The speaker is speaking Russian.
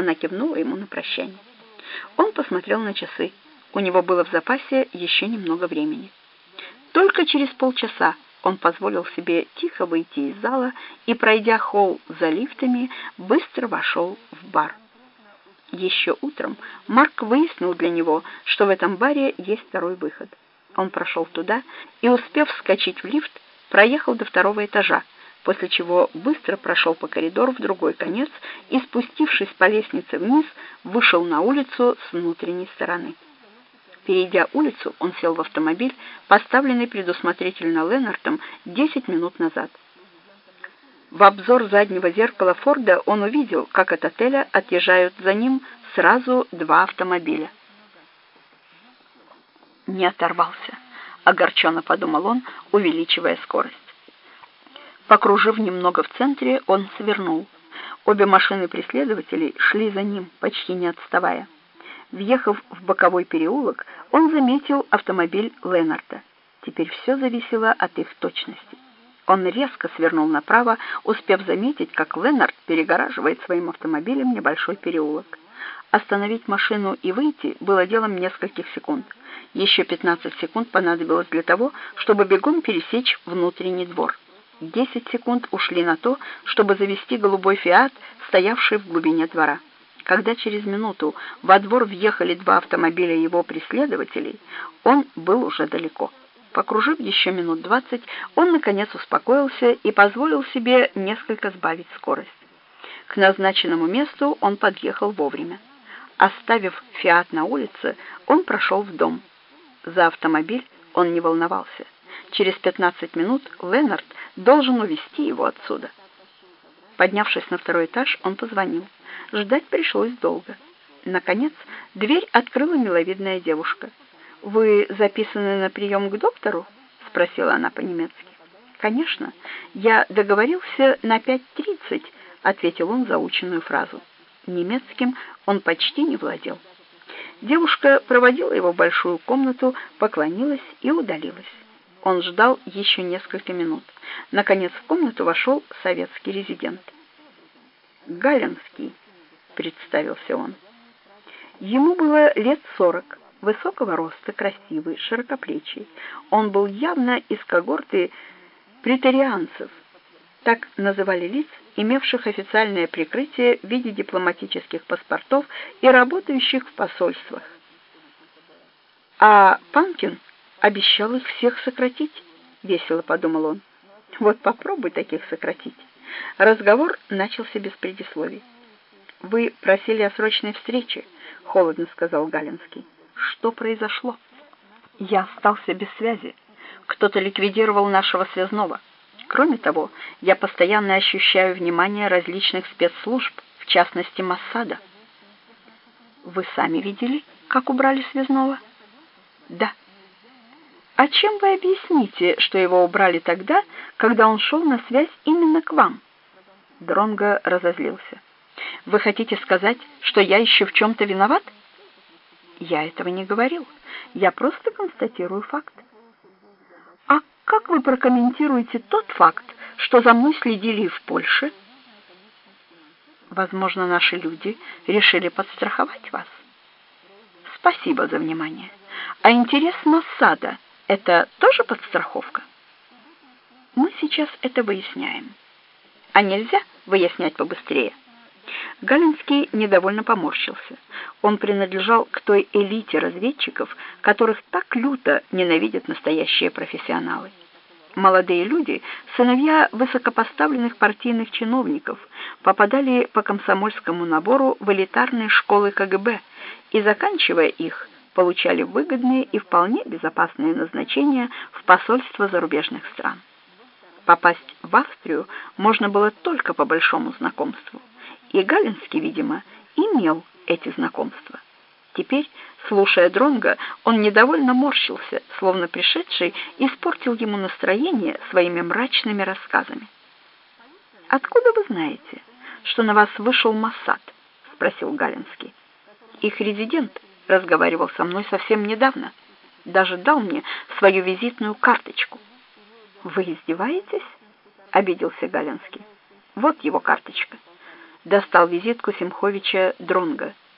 Она кивнула ему на прощание. Он посмотрел на часы. У него было в запасе еще немного времени. Только через полчаса он позволил себе тихо выйти из зала и, пройдя холл за лифтами, быстро вошел в бар. Еще утром Марк выяснил для него, что в этом баре есть второй выход. Он прошел туда и, успев вскочить в лифт, проехал до второго этажа, после чего быстро прошел по коридору в другой конец и, спустившись по лестнице вниз, вышел на улицу с внутренней стороны. Перейдя улицу, он сел в автомобиль, поставленный предусмотрительно Ленартом 10 минут назад. В обзор заднего зеркала Форда он увидел, как от отеля отъезжают за ним сразу два автомобиля. Не оторвался, огорченно подумал он, увеличивая скорость. Покружив немного в центре, он свернул. Обе машины преследователей шли за ним, почти не отставая. Въехав в боковой переулок, он заметил автомобиль Ленарта. Теперь все зависело от их точности. Он резко свернул направо, успев заметить, как Ленард перегораживает своим автомобилем небольшой переулок. Остановить машину и выйти было делом нескольких секунд. Еще 15 секунд понадобилось для того, чтобы бегом пересечь внутренний двор. 10 секунд ушли на то, чтобы завести голубой «Фиат», стоявший в глубине двора. Когда через минуту во двор въехали два автомобиля его преследователей, он был уже далеко. Покружив еще минут двадцать, он, наконец, успокоился и позволил себе несколько сбавить скорость. К назначенному месту он подъехал вовремя. Оставив «Фиат» на улице, он прошел в дом. За автомобиль он не волновался. Через пятнадцать минут Ленард должен увезти его отсюда. Поднявшись на второй этаж, он позвонил. Ждать пришлось долго. Наконец, дверь открыла миловидная девушка. «Вы записаны на прием к доктору?» — спросила она по-немецки. «Конечно. Я договорился на 5.30», — ответил он заученную фразу. Немецким он почти не владел. Девушка проводила его в большую комнату, поклонилась и удалилась. Он ждал еще несколько минут. Наконец в комнату вошел советский резидент. «Галенский», — представился он. Ему было лет сорок, высокого роста, красивый, широкоплечий. Он был явно из когорты претарианцев, так называли лиц, имевших официальное прикрытие в виде дипломатических паспортов и работающих в посольствах. А Панкин обещал их всех сократить, весело подумал он. Вот попробуй таких сократить. Разговор начался без предисловий. Вы просили о срочной встрече, холодно сказал Галинский. Что произошло? Я остался без связи. Кто-то ликвидировал нашего связного. Кроме того, я постоянно ощущаю внимание различных спецслужб, в частности Моссада. Вы сами видели, как убрали связного? Да. А чем вы объясните, что его убрали тогда, когда он шел на связь именно к вам? Дронго разозлился. Вы хотите сказать, что я еще в чем-то виноват? Я этого не говорил. Я просто констатирую факт. А как вы прокомментируете тот факт, что за мной следили в Польше? Возможно, наши люди решили подстраховать вас. Спасибо за внимание. А интерес Моссада — это тоже подстраховка? Мы сейчас это выясняем. А нельзя выяснять побыстрее? Галинский недовольно поморщился. Он принадлежал к той элите разведчиков, которых так люто ненавидят настоящие профессионалы. Молодые люди, сыновья высокопоставленных партийных чиновников, попадали по комсомольскому набору в элитарные школы КГБ и, заканчивая их, получали выгодные и вполне безопасные назначения в посольства зарубежных стран. Попасть в Австрию можно было только по большому знакомству, и Галинский, видимо, имел эти знакомства. Теперь, слушая Дронга, он недовольно морщился, словно пришедший испортил ему настроение своими мрачными рассказами. «Откуда вы знаете, что на вас вышел Моссад?» — спросил Галинский. «Их резидент разговаривал со мной совсем недавно. Даже дал мне свою визитную карточку. «Вы издеваетесь?» — обиделся Галинский. «Вот его карточка. достал визитку Семховича Дронга.